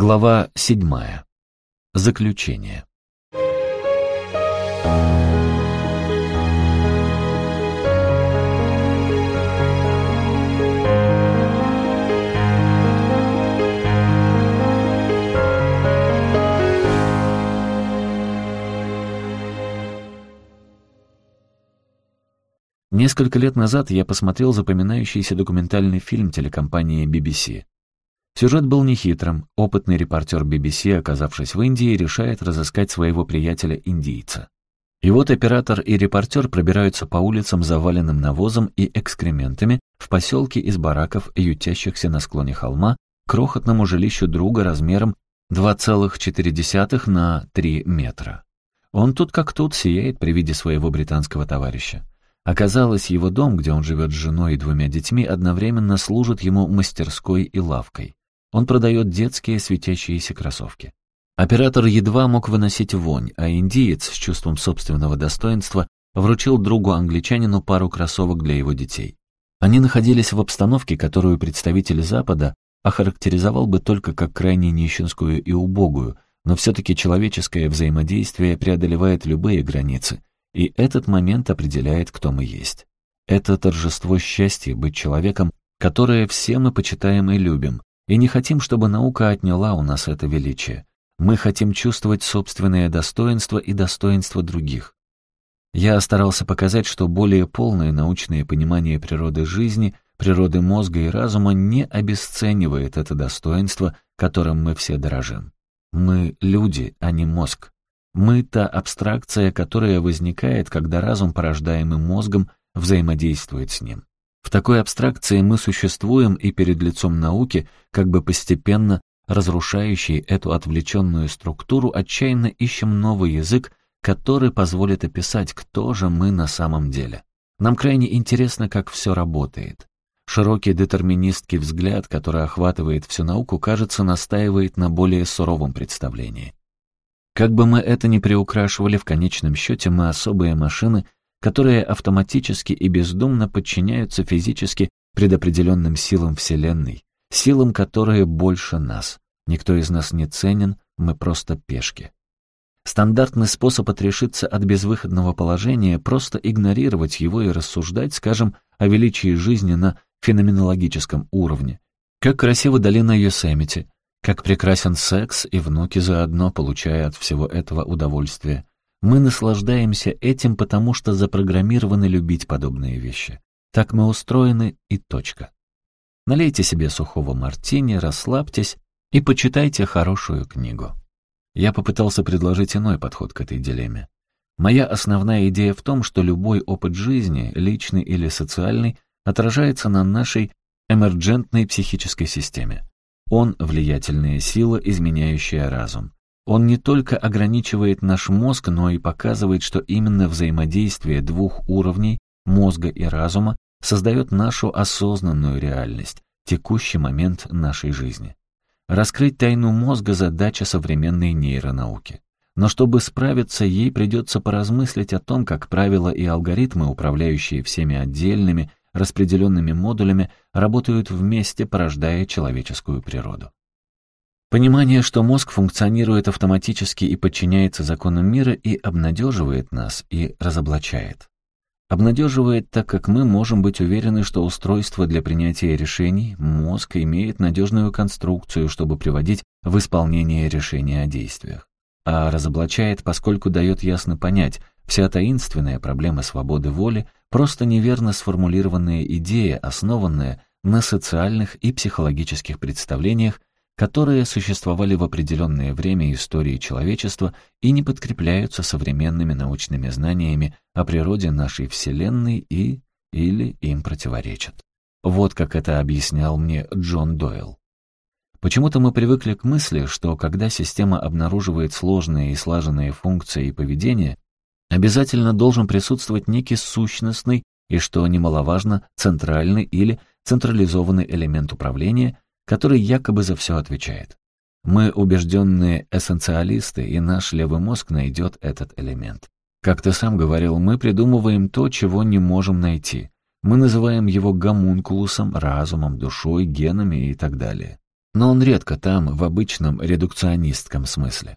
Глава седьмая. Заключение. Несколько лет назад я посмотрел запоминающийся документальный фильм телекомпании BBC. Сюжет был нехитрым. Опытный репортер BBC, оказавшись в Индии, решает разыскать своего приятеля-индийца. И вот оператор и репортер пробираются по улицам, заваленным навозом и экскрементами, в поселке из бараков, ютящихся на склоне холма, крохотному жилищу друга размером 2,4 на 3 метра. Он тут как тут сияет при виде своего британского товарища. Оказалось, его дом, где он живет с женой и двумя детьми, одновременно служит ему мастерской и лавкой. Он продает детские светящиеся кроссовки. Оператор едва мог выносить вонь, а индиец с чувством собственного достоинства вручил другу-англичанину пару кроссовок для его детей. Они находились в обстановке, которую представитель Запада охарактеризовал бы только как крайне нищенскую и убогую, но все-таки человеческое взаимодействие преодолевает любые границы, и этот момент определяет, кто мы есть. Это торжество счастья быть человеком, которое все мы почитаем и любим, и не хотим, чтобы наука отняла у нас это величие. Мы хотим чувствовать собственное достоинство и достоинство других. Я старался показать, что более полное научное понимание природы жизни, природы мозга и разума не обесценивает это достоинство, которым мы все дорожим. Мы люди, а не мозг. Мы — та абстракция, которая возникает, когда разум, порождаемый мозгом, взаимодействует с ним. В такой абстракции мы существуем и перед лицом науки, как бы постепенно разрушающей эту отвлеченную структуру, отчаянно ищем новый язык, который позволит описать, кто же мы на самом деле. Нам крайне интересно, как все работает. Широкий детерминистский взгляд, который охватывает всю науку, кажется, настаивает на более суровом представлении. Как бы мы это ни приукрашивали, в конечном счете мы особые машины — которые автоматически и бездумно подчиняются физически предопределенным силам Вселенной, силам, которые больше нас. Никто из нас не ценен, мы просто пешки. Стандартный способ отрешиться от безвыходного положения — просто игнорировать его и рассуждать, скажем, о величии жизни на феноменологическом уровне. Как красива долина Йосемити, как прекрасен секс, и внуки заодно, получая от всего этого удовольствие. Мы наслаждаемся этим, потому что запрограммированы любить подобные вещи. Так мы устроены и точка. Налейте себе сухого мартини, расслабьтесь и почитайте хорошую книгу. Я попытался предложить иной подход к этой дилемме. Моя основная идея в том, что любой опыт жизни, личный или социальный, отражается на нашей эмерджентной психической системе. Он — влиятельная сила, изменяющая разум. Он не только ограничивает наш мозг, но и показывает, что именно взаимодействие двух уровней, мозга и разума, создает нашу осознанную реальность, текущий момент нашей жизни. Раскрыть тайну мозга – задача современной нейронауки. Но чтобы справиться, ей придется поразмыслить о том, как правила и алгоритмы, управляющие всеми отдельными, распределенными модулями, работают вместе, порождая человеческую природу. Понимание, что мозг функционирует автоматически и подчиняется законам мира, и обнадеживает нас, и разоблачает. Обнадеживает, так как мы можем быть уверены, что устройство для принятия решений, мозг, имеет надежную конструкцию, чтобы приводить в исполнение решения о действиях. А разоблачает, поскольку дает ясно понять, вся таинственная проблема свободы воли — просто неверно сформулированная идея, основанная на социальных и психологических представлениях, которые существовали в определенное время истории человечества и не подкрепляются современными научными знаниями о природе нашей Вселенной и или им противоречат. Вот как это объяснял мне Джон Дойл. Почему-то мы привыкли к мысли, что когда система обнаруживает сложные и слаженные функции и поведение, обязательно должен присутствовать некий сущностный и, что немаловажно, центральный или централизованный элемент управления, который якобы за все отвечает. Мы убежденные эссенциалисты, и наш левый мозг найдет этот элемент. Как ты сам говорил, мы придумываем то, чего не можем найти. Мы называем его гомункулусом, разумом, душой, генами и так далее. но он редко там, в обычном редукционистском смысле.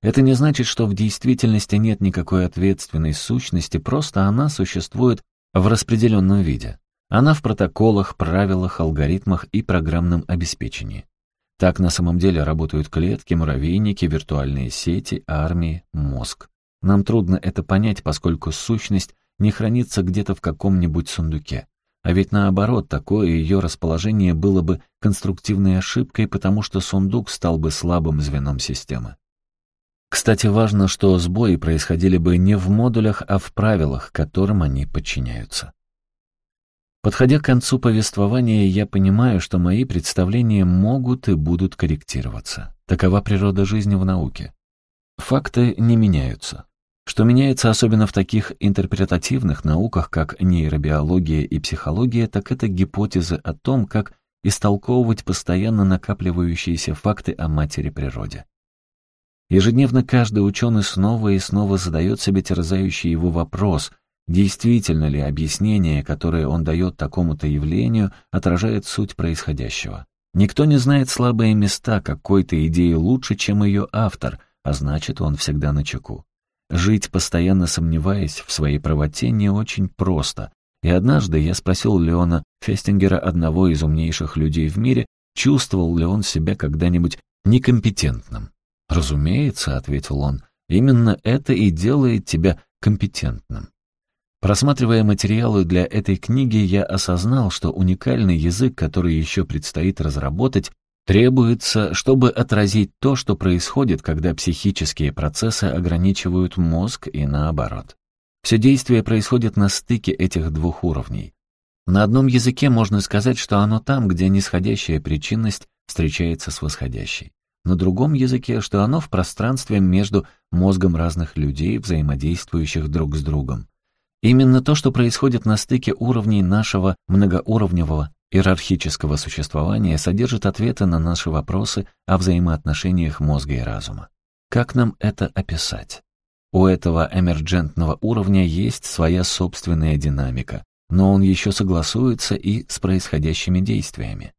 Это не значит, что в действительности нет никакой ответственной сущности, просто она существует в распределенном виде. Она в протоколах, правилах, алгоритмах и программном обеспечении. Так на самом деле работают клетки, муравейники, виртуальные сети, армии, мозг. Нам трудно это понять, поскольку сущность не хранится где-то в каком-нибудь сундуке. А ведь наоборот, такое ее расположение было бы конструктивной ошибкой, потому что сундук стал бы слабым звеном системы. Кстати, важно, что сбои происходили бы не в модулях, а в правилах, которым они подчиняются. Подходя к концу повествования, я понимаю, что мои представления могут и будут корректироваться. Такова природа жизни в науке. Факты не меняются. Что меняется особенно в таких интерпретативных науках, как нейробиология и психология, так это гипотезы о том, как истолковывать постоянно накапливающиеся факты о матери природе. Ежедневно каждый ученый снова и снова задает себе терзающий его вопрос — Действительно ли объяснение, которое он дает такому-то явлению, отражает суть происходящего? Никто не знает слабые места какой-то идеи лучше, чем ее автор, а значит, он всегда на чеку. Жить, постоянно сомневаясь в своей правоте, не очень просто. И однажды я спросил Леона Фестингера, одного из умнейших людей в мире, чувствовал ли он себя когда-нибудь некомпетентным. «Разумеется», — ответил он, — «именно это и делает тебя компетентным». Просматривая материалы для этой книги, я осознал, что уникальный язык, который еще предстоит разработать, требуется, чтобы отразить то, что происходит, когда психические процессы ограничивают мозг и наоборот. Все действие происходит на стыке этих двух уровней. На одном языке можно сказать, что оно там, где нисходящая причинность встречается с восходящей. На другом языке, что оно в пространстве между мозгом разных людей, взаимодействующих друг с другом. Именно то, что происходит на стыке уровней нашего многоуровневого иерархического существования, содержит ответы на наши вопросы о взаимоотношениях мозга и разума. Как нам это описать? У этого эмерджентного уровня есть своя собственная динамика, но он еще согласуется и с происходящими действиями.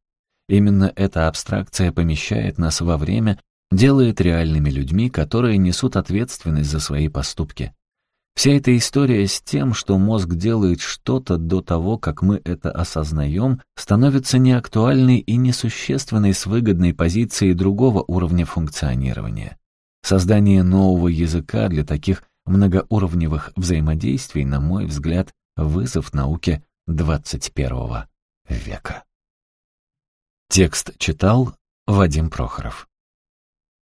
Именно эта абстракция помещает нас во время, делает реальными людьми, которые несут ответственность за свои поступки, Вся эта история с тем, что мозг делает что-то до того, как мы это осознаем, становится неактуальной и несущественной с выгодной позиции другого уровня функционирования. Создание нового языка для таких многоуровневых взаимодействий, на мой взгляд, вызов науке 21 века. Текст читал Вадим Прохоров.